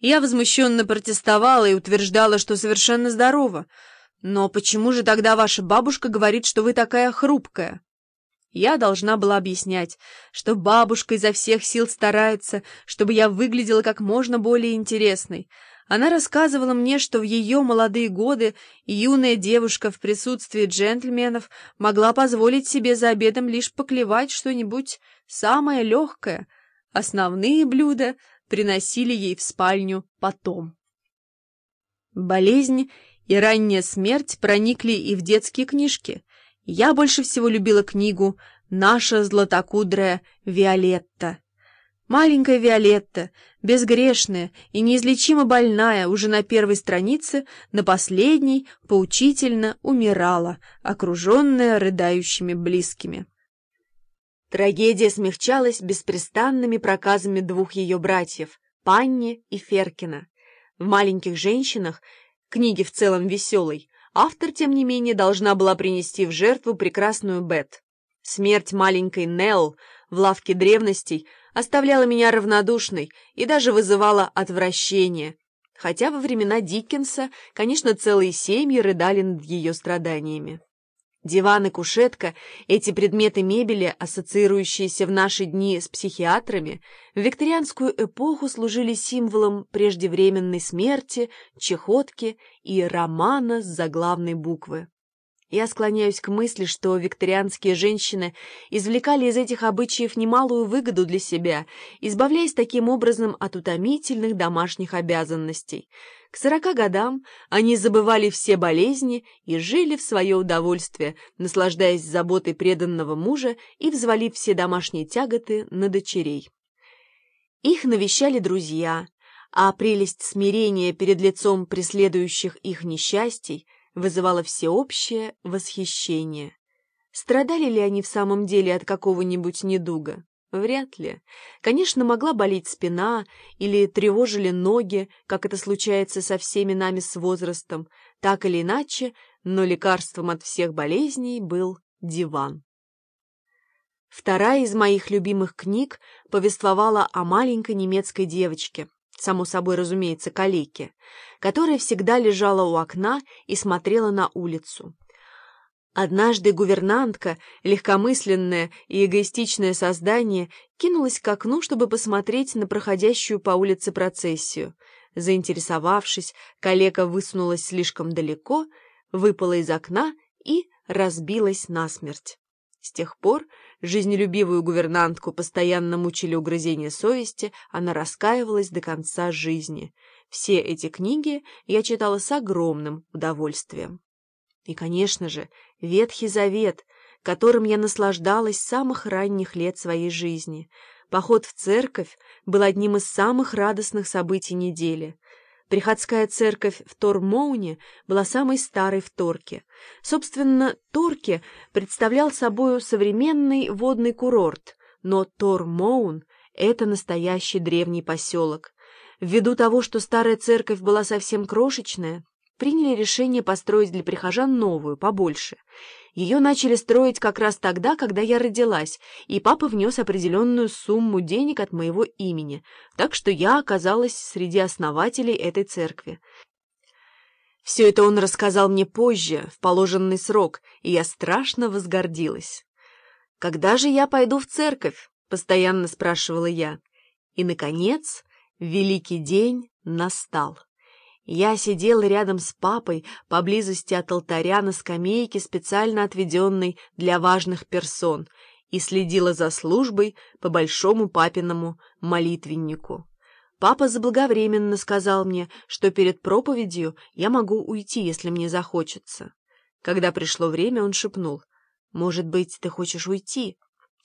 Я возмущенно протестовала и утверждала, что совершенно здорова. Но почему же тогда ваша бабушка говорит, что вы такая хрупкая? Я должна была объяснять, что бабушка изо всех сил старается, чтобы я выглядела как можно более интересной. Она рассказывала мне, что в ее молодые годы юная девушка в присутствии джентльменов могла позволить себе за обедом лишь поклевать что-нибудь самое легкое. Основные блюда приносили ей в спальню потом. Болезнь и ранняя смерть проникли и в детские книжки. Я больше всего любила книгу «Наша златокудрая Виолетта». Маленькая Виолетта, безгрешная и неизлечимо больная, уже на первой странице, на последней, поучительно умирала, окруженная рыдающими близкими. Трагедия смягчалась беспрестанными проказами двух ее братьев, Панни и Феркина. В «Маленьких женщинах», книге в целом веселой, автор, тем не менее, должна была принести в жертву прекрасную Бет. Смерть маленькой Нелл в лавке древностей оставляла меня равнодушной и даже вызывала отвращение, хотя во времена Диккенса, конечно, целые семьи рыдали над ее страданиями. Диван и кушетка, эти предметы мебели, ассоциирующиеся в наши дни с психиатрами, в викторианскую эпоху служили символом преждевременной смерти, чехотки и романа с заглавной буквы. Я склоняюсь к мысли, что викторианские женщины извлекали из этих обычаев немалую выгоду для себя, избавляясь таким образом от утомительных домашних обязанностей. К сорока годам они забывали все болезни и жили в свое удовольствие, наслаждаясь заботой преданного мужа и взвалив все домашние тяготы на дочерей. Их навещали друзья, а прелесть смирения перед лицом преследующих их несчастий – вызывало всеобщее восхищение. Страдали ли они в самом деле от какого-нибудь недуга? Вряд ли. Конечно, могла болеть спина или тревожили ноги, как это случается со всеми нами с возрастом. Так или иначе, но лекарством от всех болезней был диван. Вторая из моих любимых книг повествовала о маленькой немецкой девочке, само собой разумеется, калеке, которая всегда лежала у окна и смотрела на улицу. Однажды гувернантка, легкомысленное и эгоистичное создание, кинулась к окну, чтобы посмотреть на проходящую по улице процессию. Заинтересовавшись, калека высунулась слишком далеко, выпала из окна и разбилась насмерть. С тех пор жизнелюбивую гувернантку постоянно мучили угрызения совести, она раскаивалась до конца жизни. Все эти книги я читала с огромным удовольствием. И, конечно же, Ветхий Завет, которым я наслаждалась с самых ранних лет своей жизни. Поход в церковь был одним из самых радостных событий недели. Приходская церковь в Тормоуне была самой старой в Торке. Собственно, Торке представлял собою современный водный курорт, но Тормоун — это настоящий древний поселок. Ввиду того, что старая церковь была совсем крошечная, приняли решение построить для прихожан новую, побольше. Ее начали строить как раз тогда, когда я родилась, и папа внес определенную сумму денег от моего имени, так что я оказалась среди основателей этой церкви. Все это он рассказал мне позже, в положенный срок, и я страшно возгордилась. «Когда же я пойду в церковь?» — постоянно спрашивала я. И, наконец, великий день настал. Я сидела рядом с папой поблизости от алтаря на скамейке, специально отведенной для важных персон, и следила за службой по большому папиному молитвеннику. Папа заблаговременно сказал мне, что перед проповедью я могу уйти, если мне захочется. Когда пришло время, он шепнул, «Может быть, ты хочешь уйти?»